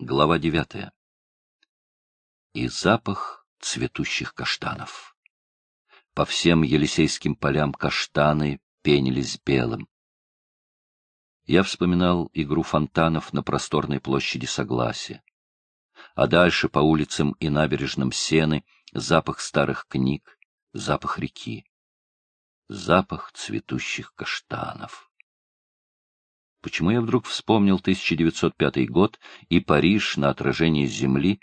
Глава девятая. И запах цветущих каштанов. По всем Елисейским полям каштаны пенились белым. Я вспоминал игру фонтанов на просторной площади Согласия. А дальше по улицам и набережным Сены запах старых книг, запах реки, запах цветущих каштанов. Почему я вдруг вспомнил 1905 год и Париж на отражении земли,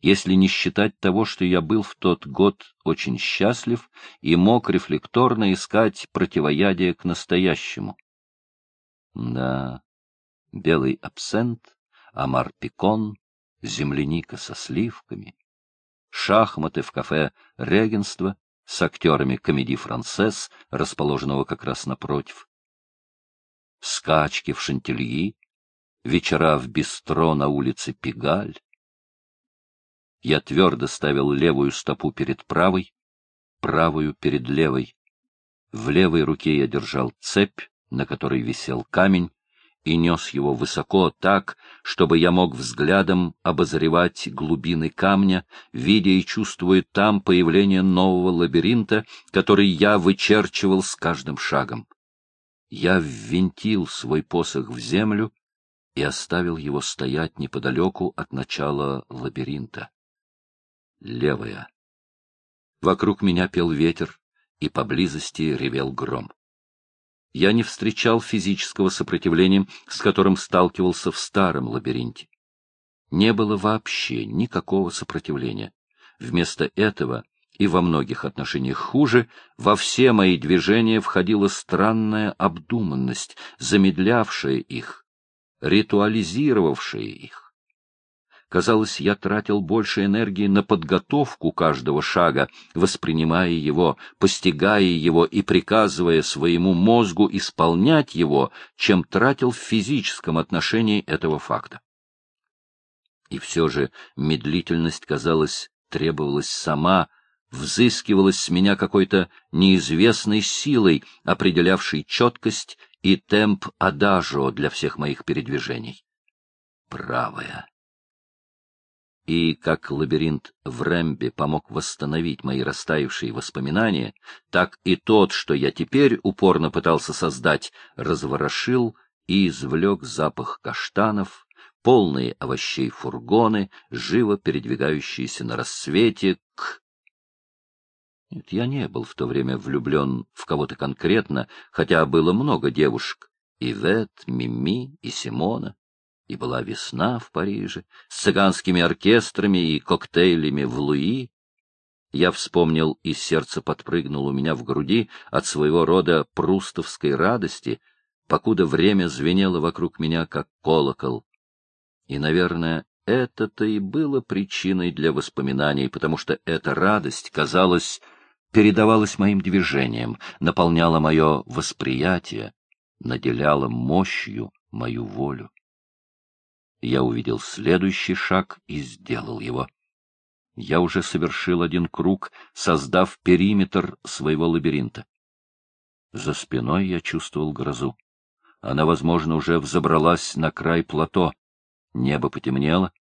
если не считать того, что я был в тот год очень счастлив и мог рефлекторно искать противоядие к настоящему? Да, белый абсент, амар-пикон, земляника со сливками, шахматы в кафе «Регенство» с актерами комедии «Францесс», расположенного как раз напротив, скачки в Шантильи, вечера в бистро на улице Пигаль. Я твердо ставил левую стопу перед правой, правую перед левой. В левой руке я держал цепь, на которой висел камень, и нес его высоко так, чтобы я мог взглядом обозревать глубины камня, видя и чувствуя там появление нового лабиринта, который я вычерчивал с каждым шагом я ввинтил свой посох в землю и оставил его стоять неподалеку от начала лабиринта. Левая. Вокруг меня пел ветер, и поблизости ревел гром. Я не встречал физического сопротивления, с которым сталкивался в старом лабиринте. Не было вообще никакого сопротивления. Вместо этого и во многих отношениях хуже, во все мои движения входила странная обдуманность, замедлявшая их, ритуализировавшая их. Казалось, я тратил больше энергии на подготовку каждого шага, воспринимая его, постигая его и приказывая своему мозгу исполнять его, чем тратил в физическом отношении этого факта. И все же медлительность, казалось, требовалась сама, взыскивалось с меня какой-то неизвестной силой, определявшей четкость и темп адажо для всех моих передвижений. Правая. И как лабиринт в Рэмбе помог восстановить мои растаявшие воспоминания, так и тот, что я теперь упорно пытался создать, разворошил и извлек запах каштанов, полные овощей фургоны, живо передвигающиеся на рассвете нет, я не был в то время влюблен в кого-то конкретно, хотя было много девушек. И Вет, Мими, и Симона. И была весна в Париже, с цыганскими оркестрами и коктейлями в Луи. Я вспомнил, и сердце подпрыгнуло у меня в груди от своего рода прустовской радости, покуда время звенело вокруг меня, как колокол. И, наверное, это-то и было причиной для воспоминаний, потому что эта радость казалась передавалась моим движениям, наполняла мое восприятие, наделяла мощью мою волю. Я увидел следующий шаг и сделал его. Я уже совершил один круг, создав периметр своего лабиринта. За спиной я чувствовал грозу. Она, возможно, уже взобралась на край плато. Небо потемнело,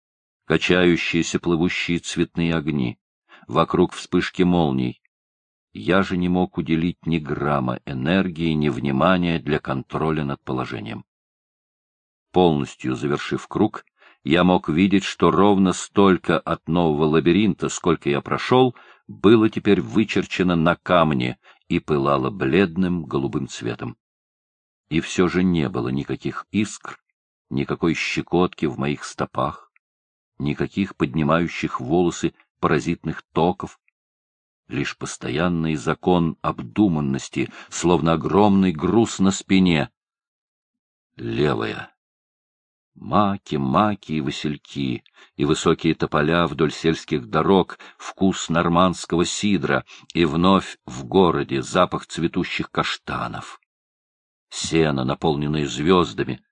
качающиеся плывущие цветные огни. Вокруг вспышки молний. Я же не мог уделить ни грамма энергии, ни внимания для контроля над положением. Полностью завершив круг, я мог видеть, что ровно столько от нового лабиринта, сколько я прошел, было теперь вычерчено на камне и пылало бледным голубым цветом. И все же не было никаких искр, никакой щекотки в моих стопах, никаких поднимающих волосы паразитных токов, лишь постоянный закон обдуманности, словно огромный груз на спине. Левая. Маки, маки и васильки, и высокие тополя вдоль сельских дорог, вкус нормандского сидра, и вновь в городе запах цветущих каштанов. Сено, наполненное звездами,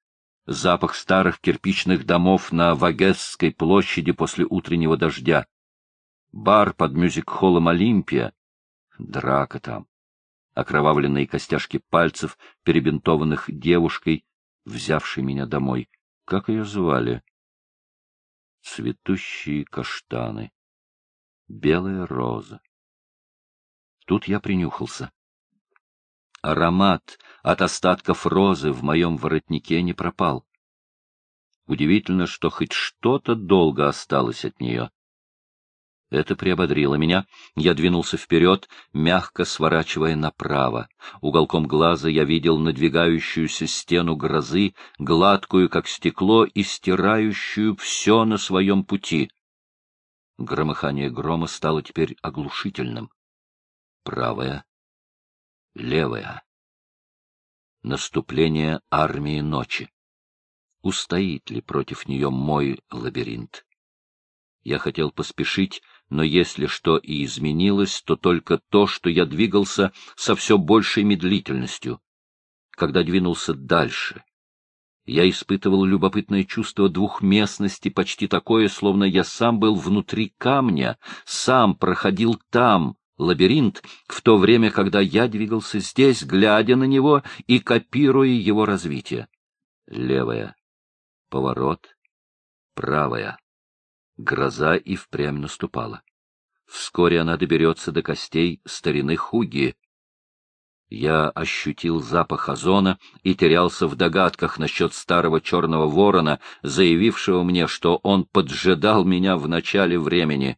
запах старых кирпичных домов на Вагесской площади после утреннего дождя, бар под мюзик-холлом «Олимпия». Драка там. Окровавленные костяшки пальцев, перебинтованных девушкой, взявшей меня домой. Как ее звали? Цветущие каштаны. Белая роза. Тут я принюхался. Аромат от остатков розы в моем воротнике не пропал. Удивительно, что хоть что-то долго осталось от нее. Это приободрило меня. Я двинулся вперед, мягко сворачивая направо. Уголком глаза я видел надвигающуюся стену грозы, гладкую, как стекло, и стирающую все на своем пути. Громыхание грома стало теперь оглушительным. Правая, левая. Наступление армии ночи. Устоит ли против нее мой лабиринт? Я хотел поспешить, но если что и изменилось, то только то, что я двигался со все большей медлительностью. Когда двинулся дальше, я испытывал любопытное чувство двухместности, почти такое, словно я сам был внутри камня, сам проходил там, лабиринт, в то время, когда я двигался здесь, глядя на него и копируя его развитие. Левая. Поворот. Правая. Гроза и впрямь наступала. Вскоре она доберется до костей старины Хуги. Я ощутил запах озона и терялся в догадках насчет старого черного ворона, заявившего мне, что он поджидал меня в начале времени.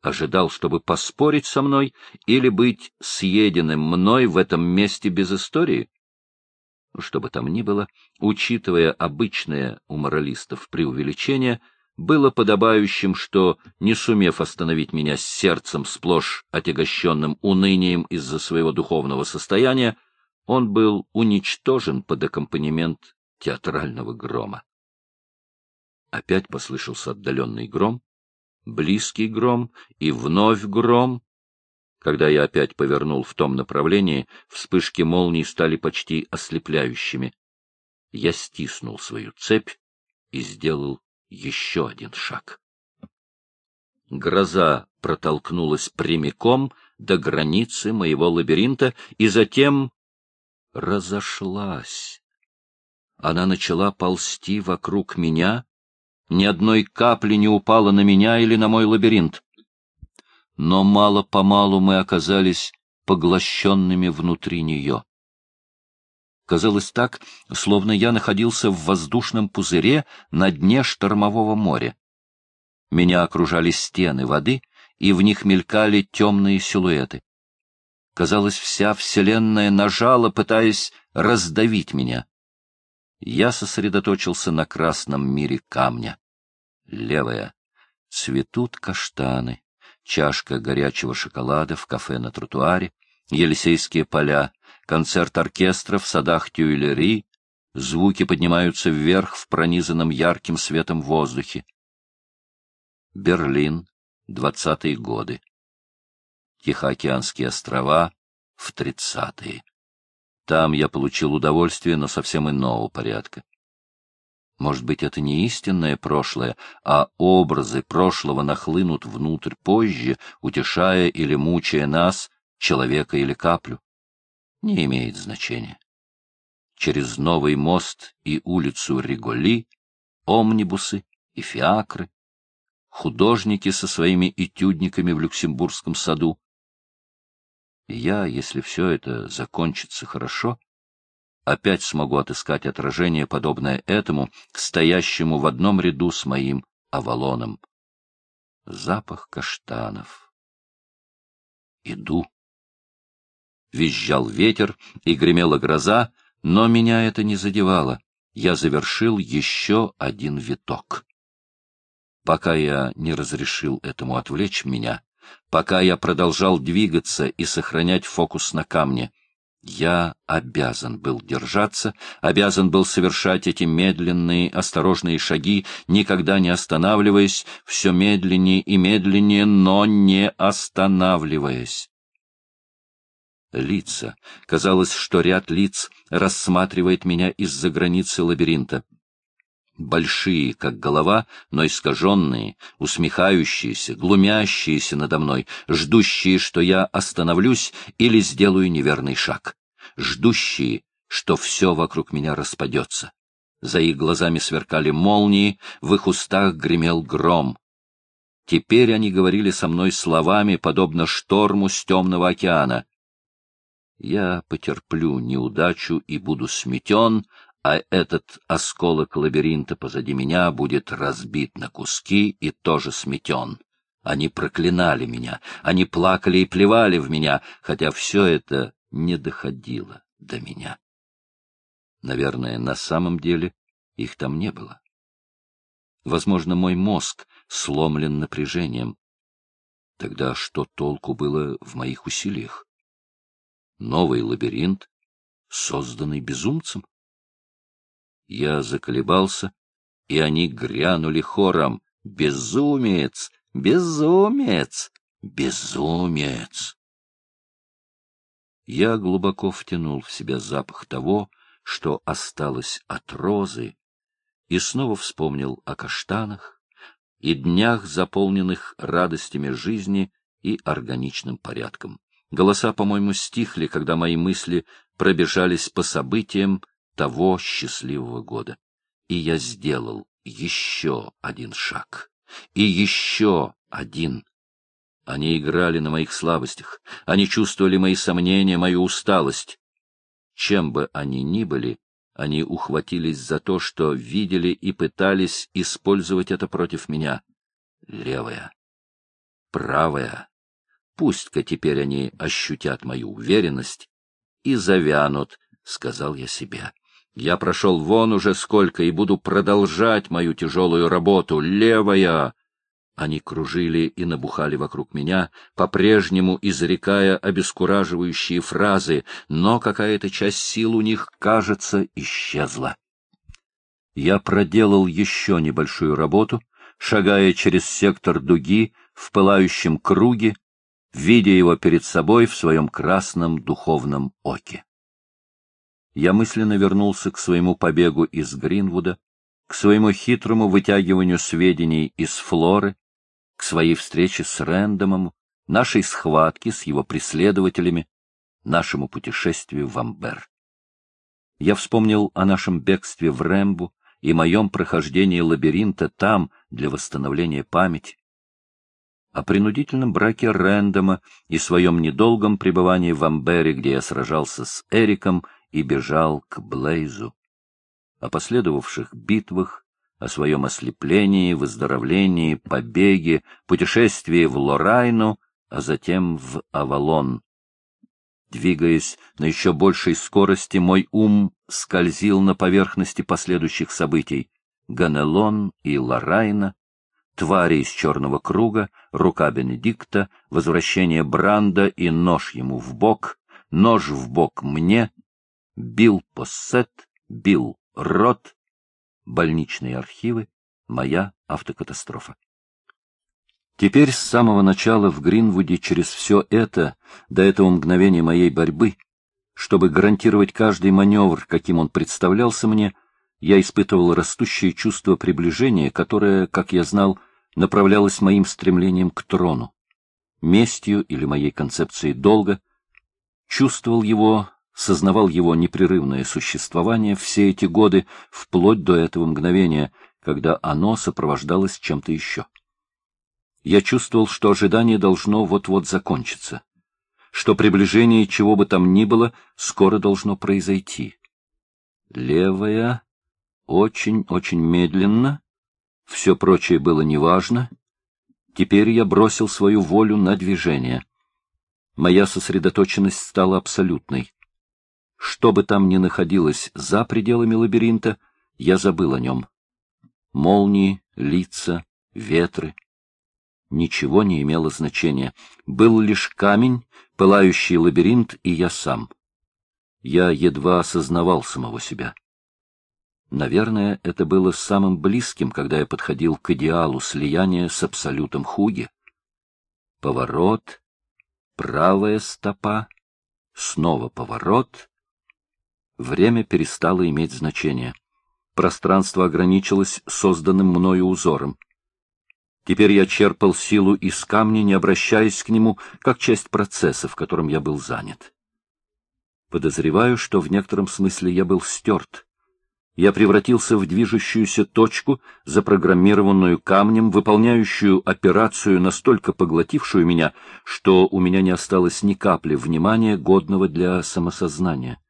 Ожидал, чтобы поспорить со мной или быть съеденным мной в этом месте без истории? Что бы там ни было, учитывая обычное у моралистов преувеличение, было подобающим, что, не сумев остановить меня с сердцем сплошь отягощенным унынием из-за своего духовного состояния, он был уничтожен под аккомпанемент театрального грома. Опять послышался отдаленный гром, близкий гром и вновь гром. Когда я опять повернул в том направлении, вспышки молний стали почти ослепляющими. Я стиснул свою цепь и сделал еще один шаг. Гроза протолкнулась прямиком до границы моего лабиринта и затем разошлась. Она начала ползти вокруг меня, ни одной капли не упала на меня или на мой лабиринт. Но мало-помалу мы оказались поглощенными внутри нее. Казалось так, словно я находился в воздушном пузыре на дне штормового моря. Меня окружали стены воды, и в них мелькали темные силуэты. Казалось, вся вселенная нажала, пытаясь раздавить меня. Я сосредоточился на красном мире камня. Левая. Цветут каштаны. Чашка горячего шоколада в кафе на тротуаре. Елисейские поля концерт оркестра в садах Тюильри, звуки поднимаются вверх в пронизанном ярким светом воздухе. Берлин, двадцатые годы. Тихоокеанские острова в тридцатые. Там я получил удовольствие, но совсем иного порядка. Может быть, это не истинное прошлое, а образы прошлого нахлынут внутрь позже, утешая или мучая нас, человека или каплю не имеет значения. Через новый мост и улицу Риголи, омнибусы и фиакры, художники со своими этюдниками в Люксембургском саду. И я, если все это закончится хорошо, опять смогу отыскать отражение, подобное этому, стоящему в одном ряду с моим Авалоном. Запах каштанов. Иду визжал ветер и гремела гроза, но меня это не задевало. Я завершил еще один виток. Пока я не разрешил этому отвлечь меня, пока я продолжал двигаться и сохранять фокус на камне, я обязан был держаться, обязан был совершать эти медленные, осторожные шаги, никогда не останавливаясь, все медленнее и медленнее, но не останавливаясь лица. Казалось, что ряд лиц рассматривает меня из-за границы лабиринта. Большие, как голова, но искаженные, усмехающиеся, глумящиеся надо мной, ждущие, что я остановлюсь или сделаю неверный шаг, ждущие, что все вокруг меня распадется. За их глазами сверкали молнии, в их устах гремел гром. Теперь они говорили со мной словами, подобно шторму с темного океана. Я потерплю неудачу и буду сметен, а этот осколок лабиринта позади меня будет разбит на куски и тоже сметен. Они проклинали меня, они плакали и плевали в меня, хотя все это не доходило до меня. Наверное, на самом деле их там не было. Возможно, мой мозг сломлен напряжением. Тогда что толку было в моих усилиях? Новый лабиринт, созданный безумцем? Я заколебался, и они грянули хором. «Безумец! Безумец! Безумец!» Я глубоко втянул в себя запах того, что осталось от розы, и снова вспомнил о каштанах и днях, заполненных радостями жизни и органичным порядком. Голоса, по-моему, стихли, когда мои мысли пробежались по событиям, того счастливого года. И я сделал еще один шаг. И еще один. Они играли на моих слабостях. Они чувствовали мои сомнения, мою усталость. Чем бы они ни были, они ухватились за то, что видели и пытались использовать это против меня. Левая. Правая. Пусть-ка теперь они ощутят мою уверенность и завянут, — сказал я себе. Я прошел вон уже сколько и буду продолжать мою тяжелую работу. Левая! Они кружили и набухали вокруг меня, по-прежнему изрекая обескураживающие фразы, но какая-то часть сил у них, кажется, исчезла. Я проделал еще небольшую работу, шагая через сектор дуги в пылающем круге, видя его перед собой в своем красном духовном оке я мысленно вернулся к своему побегу из Гринвуда, к своему хитрому вытягиванию сведений из Флоры, к своей встрече с Рэндомом, нашей схватке с его преследователями, нашему путешествию в Амбер. Я вспомнил о нашем бегстве в Рэмбу и моем прохождении лабиринта там для восстановления памяти, о принудительном браке Рэндома и своем недолгом пребывании в Амбере, где я сражался с Эриком и бежал к Блейзу. О последовавших битвах, о своем ослеплении, выздоровлении, побеге, путешествии в Лорайну, а затем в Авалон. Двигаясь на еще большей скорости, мой ум скользил на поверхности последующих событий. Ганелон и Лорайна, твари из черного круга, рука Бенедикта, возвращение Бранда и нож ему в бок, нож в бок мне, Билл Поссет, Билл Рот, больничные архивы, моя автокатастрофа. Теперь с самого начала в Гринвуде через все это, до этого мгновения моей борьбы, чтобы гарантировать каждый маневр, каким он представлялся мне, я испытывал растущее чувство приближения, которое, как я знал, направлялось моим стремлением к трону, местью или моей концепцией долга, чувствовал его сознавал его непрерывное существование все эти годы, вплоть до этого мгновения, когда оно сопровождалось чем-то еще. Я чувствовал, что ожидание должно вот-вот закончиться, что приближение чего бы там ни было скоро должно произойти. Левая, очень-очень медленно, все прочее было неважно. Теперь я бросил свою волю на движение. Моя сосредоточенность стала абсолютной. Что бы там ни находилось за пределами лабиринта, я забыл о нем. Молнии, лица, ветры. Ничего не имело значения. Был лишь камень, пылающий лабиринт и я сам. Я едва осознавал самого себя. Наверное, это было самым близким, когда я подходил к идеалу слияния с абсолютом Хуги. Поворот, правая стопа, снова поворот — Время перестало иметь значение. Пространство ограничилось созданным мною узором. Теперь я черпал силу из камня, не обращаясь к нему, как часть процесса, в котором я был занят. Подозреваю, что в некотором смысле я был стерт. Я превратился в движущуюся точку, запрограммированную камнем, выполняющую операцию, настолько поглотившую меня, что у меня не осталось ни капли внимания, годного для самосознания.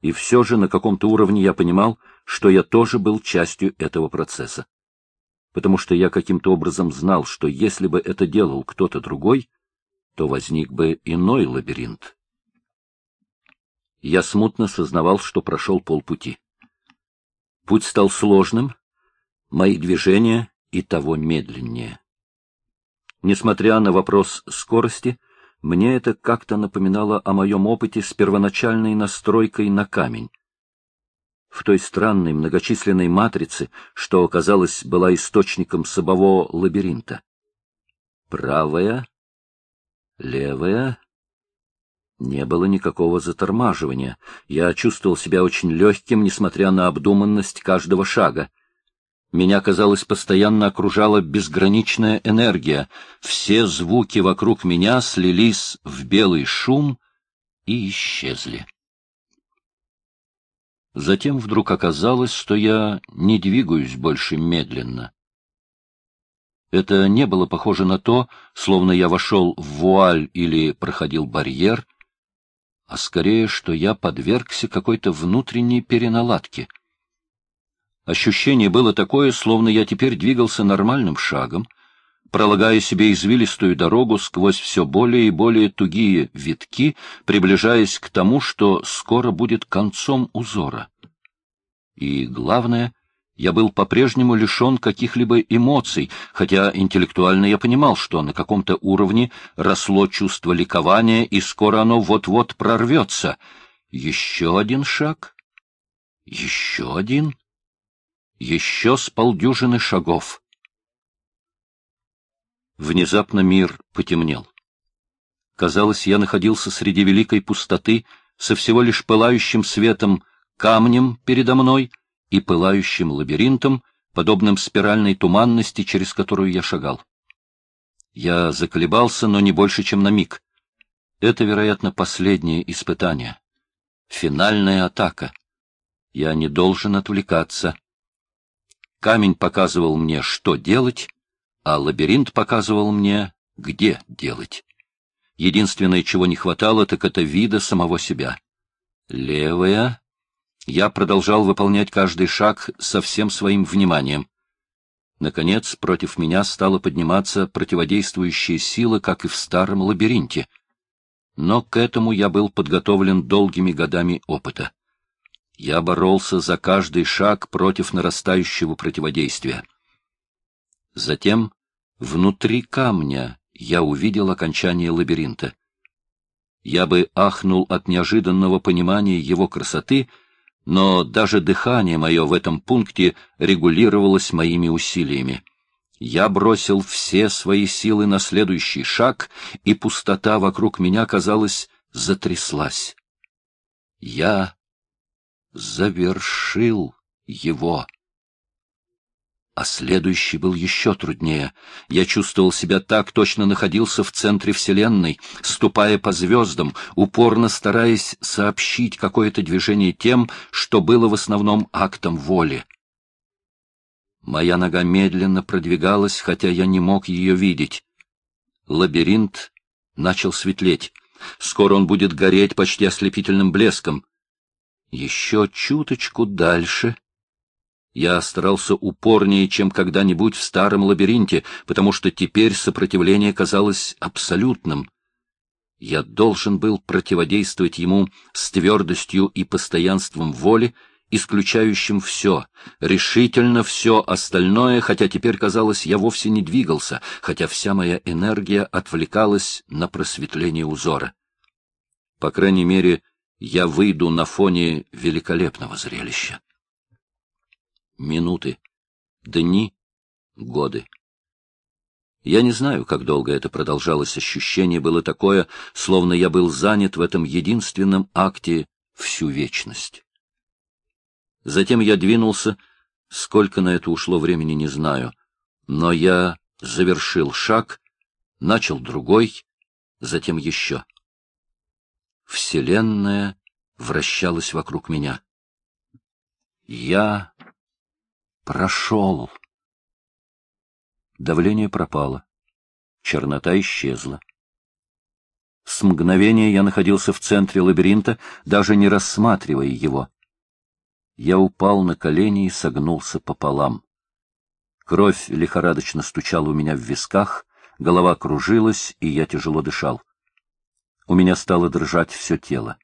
И все же на каком-то уровне я понимал, что я тоже был частью этого процесса. Потому что я каким-то образом знал, что если бы это делал кто-то другой, то возник бы иной лабиринт. Я смутно сознавал, что прошел полпути. Путь стал сложным, мои движения и того медленнее. Несмотря на вопрос скорости, мне это как-то напоминало о моем опыте с первоначальной настройкой на камень. В той странной многочисленной матрице, что, казалось, была источником самого лабиринта. Правая, левая, не было никакого затормаживания. Я чувствовал себя очень легким, несмотря на обдуманность каждого шага. Меня, казалось, постоянно окружала безграничная энергия. Все звуки вокруг меня слились в белый шум и исчезли. Затем вдруг оказалось, что я не двигаюсь больше медленно. Это не было похоже на то, словно я вошел в вуаль или проходил барьер — а скорее, что я подвергся какой-то внутренней переналадке. Ощущение было такое, словно я теперь двигался нормальным шагом, пролагая себе извилистую дорогу сквозь все более и более тугие витки, приближаясь к тому, что скоро будет концом узора. И главное, я был по-прежнему лишен каких-либо эмоций, хотя интеллектуально я понимал, что на каком-то уровне росло чувство ликования, и скоро оно вот-вот прорвется. Еще один шаг, еще один, еще с полдюжины шагов. Внезапно мир потемнел. Казалось, я находился среди великой пустоты, со всего лишь пылающим светом камнем передо мной — и пылающим лабиринтом, подобным спиральной туманности, через которую я шагал. Я заколебался, но не больше, чем на миг. Это, вероятно, последнее испытание. Финальная атака. Я не должен отвлекаться. Камень показывал мне, что делать, а лабиринт показывал мне, где делать. Единственное, чего не хватало, так это вида самого себя. Левая я продолжал выполнять каждый шаг со всем своим вниманием. Наконец, против меня стала подниматься противодействующая сила, как и в старом лабиринте. Но к этому я был подготовлен долгими годами опыта. Я боролся за каждый шаг против нарастающего противодействия. Затем внутри камня я увидел окончание лабиринта. Я бы ахнул от неожиданного понимания его красоты — но даже дыхание мое в этом пункте регулировалось моими усилиями. Я бросил все свои силы на следующий шаг, и пустота вокруг меня, казалось, затряслась. Я завершил его а следующий был еще труднее. Я чувствовал себя так, точно находился в центре Вселенной, ступая по звездам, упорно стараясь сообщить какое-то движение тем, что было в основном актом воли. Моя нога медленно продвигалась, хотя я не мог ее видеть. Лабиринт начал светлеть. Скоро он будет гореть почти ослепительным блеском. Еще чуточку дальше — я старался упорнее, чем когда-нибудь в старом лабиринте, потому что теперь сопротивление казалось абсолютным. Я должен был противодействовать ему с твердостью и постоянством воли, исключающим все, решительно все остальное, хотя теперь, казалось, я вовсе не двигался, хотя вся моя энергия отвлекалась на просветление узора. По крайней мере, я выйду на фоне великолепного зрелища минуты, дни, годы. Я не знаю, как долго это продолжалось. Ощущение было такое, словно я был занят в этом единственном акте всю вечность. Затем я двинулся, сколько на это ушло времени, не знаю, но я завершил шаг, начал другой, затем еще. Вселенная вращалась вокруг меня. Я прошел. Давление пропало. Чернота исчезла. С мгновения я находился в центре лабиринта, даже не рассматривая его. Я упал на колени и согнулся пополам. Кровь лихорадочно стучала у меня в висках, голова кружилась, и я тяжело дышал. У меня стало дрожать все тело.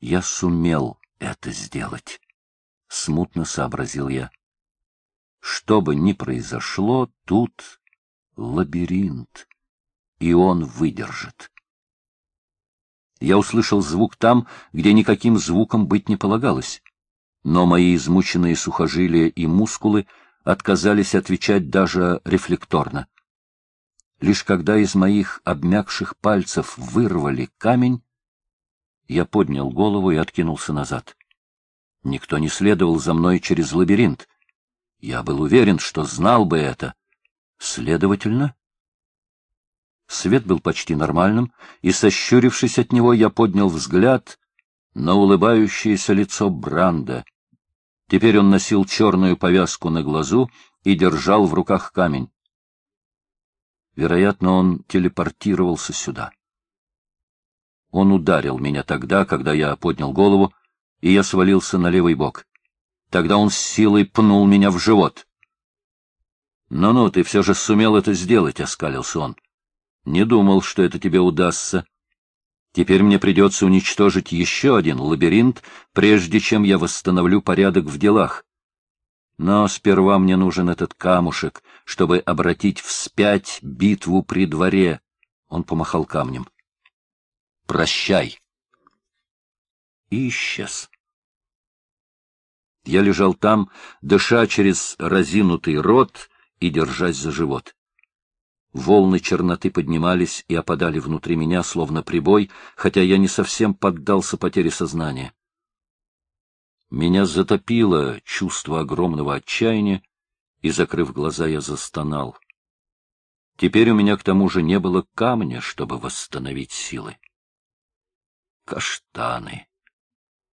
Я сумел это сделать, — смутно сообразил я. Что бы ни произошло, тут лабиринт, и он выдержит. Я услышал звук там, где никаким звуком быть не полагалось. Но мои измученные сухожилия и мускулы отказались отвечать даже рефлекторно. Лишь когда из моих обмякших пальцев вырвали камень, я поднял голову и откинулся назад. Никто не следовал за мной через лабиринт. Я был уверен, что знал бы это. Следовательно, Свет был почти нормальным, и, сощурившись от него, я поднял взгляд на улыбающееся лицо Бранда. Теперь он носил черную повязку на глазу и держал в руках камень. Вероятно, он телепортировался сюда. Он ударил меня тогда, когда я поднял голову, и я свалился на левый бок. Тогда он с силой пнул меня в живот. «Ну-ну, ты все же сумел это сделать», — оскалился он. Не думал, что это тебе удастся. Теперь мне придется уничтожить еще один лабиринт, прежде чем я восстановлю порядок в делах. Но сперва мне нужен этот камушек, чтобы обратить вспять битву при дворе. Он помахал камнем. Прощай. И исчез. Я лежал там, дыша через разинутый рот и держась за живот. Волны черноты поднимались и опадали внутри меня, словно прибой, хотя я не совсем поддался потере сознания. Меня затопило чувство огромного отчаяния, и, закрыв глаза, я застонал. Теперь у меня к тому же не было камня, чтобы восстановить силы. Каштаны.